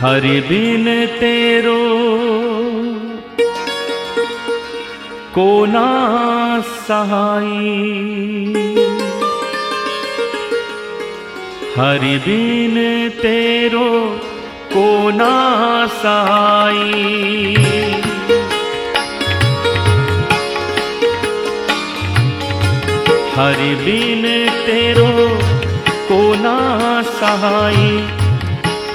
हरि बिन तेरो को ना सहाई। हरि बिन तेरो को ना सहाई। हरि बिन तेरो को ना सहाई।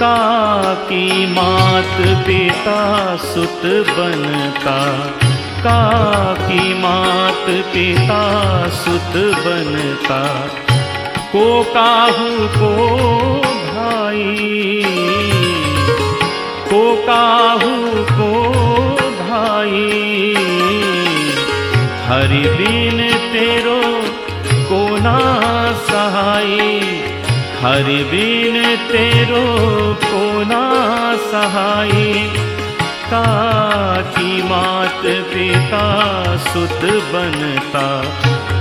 का की मात पिता सुत बनता। का की मात पिता सुत बनता। को काहू को भाई। को काहू को भाई। हरि बिन तेरो को ना सहाई। हरि बिन तेरो को ना सहाई का मात पिता सुत बनता।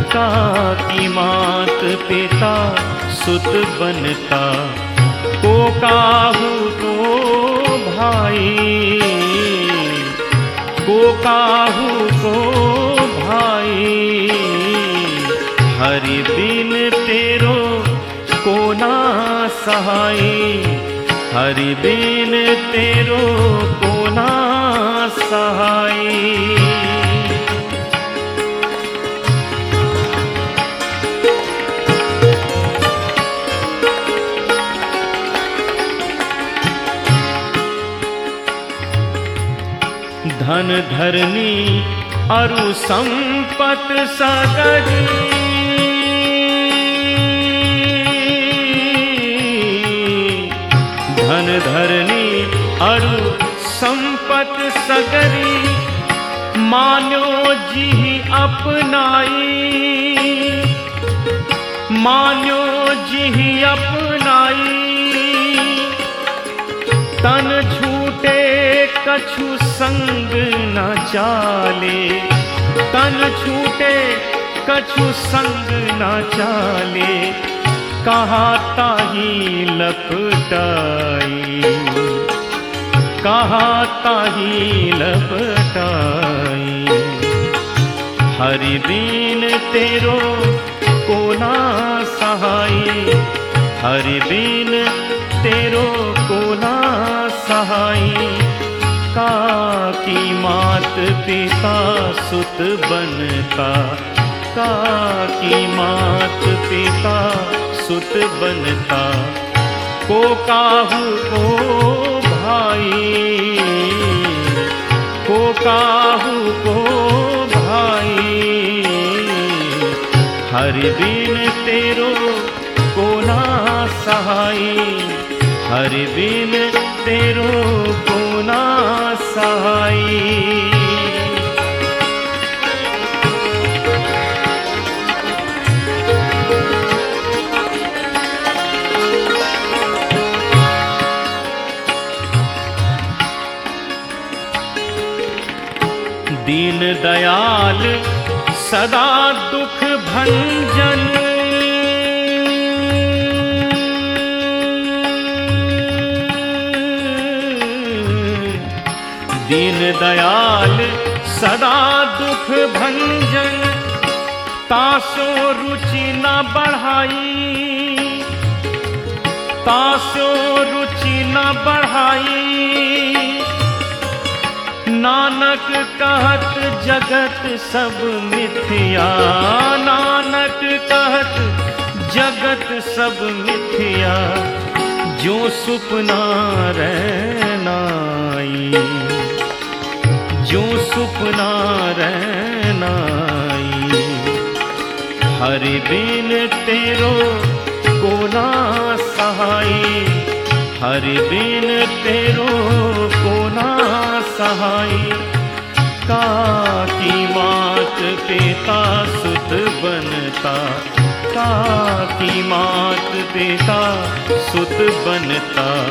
का की मात पिता सुत बनता। को काहू को भाई? को काहू ना सहाई हरि बिन तेरो को ना सहाई धन धरनी अरु संपत सगरी। धरनी अरु संपत सगरी, मानो जी अपनाई। मानो जी अपनाई। तन छूटे कछु संग न चाले। तन छूटे कछु संग न चाले। कहा ताही लपटाई कहा ताही लपटाई? हरि बिन तेरो को ना सहाई। हरि बिन तेरो को ना सहाई। का की मात पिता सुत बनता। का की मात पिता सुत बनता। को काहू को भाई। को काहू को भाई। हरि बिन तेरो को ना सहाई। हरि बिन तेरो को ना सहाई। दीन दयाल, सदा दुख भंजन। दीन दयाल, सदा दुख भंजन। तासो रुचि न बढ़ाई, तासो रुचि न बढ़ाई। नानक कहत जगत सब मिथ्या। नानक कहत जगत सब मिथ्या। जो सुपना रहनाई। जो सुपना रहनाई। हरि बिन तेरो को ना सहाई। हरि बिन तेरो को ना सहाई का की मात पिता सुत बनता। का की मात पिता सुत बनता।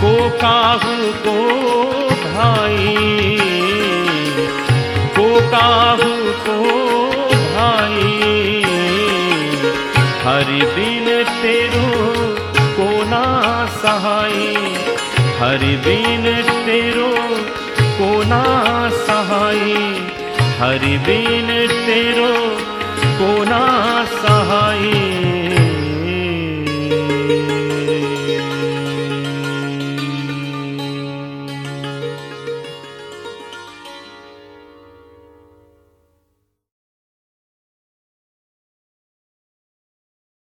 को काहू को भाई। को काहू को भाई। हर बिन तेरो सहाय। हर बीन तेरो को ना सहाय। हर बीन तेरो को ना सहाई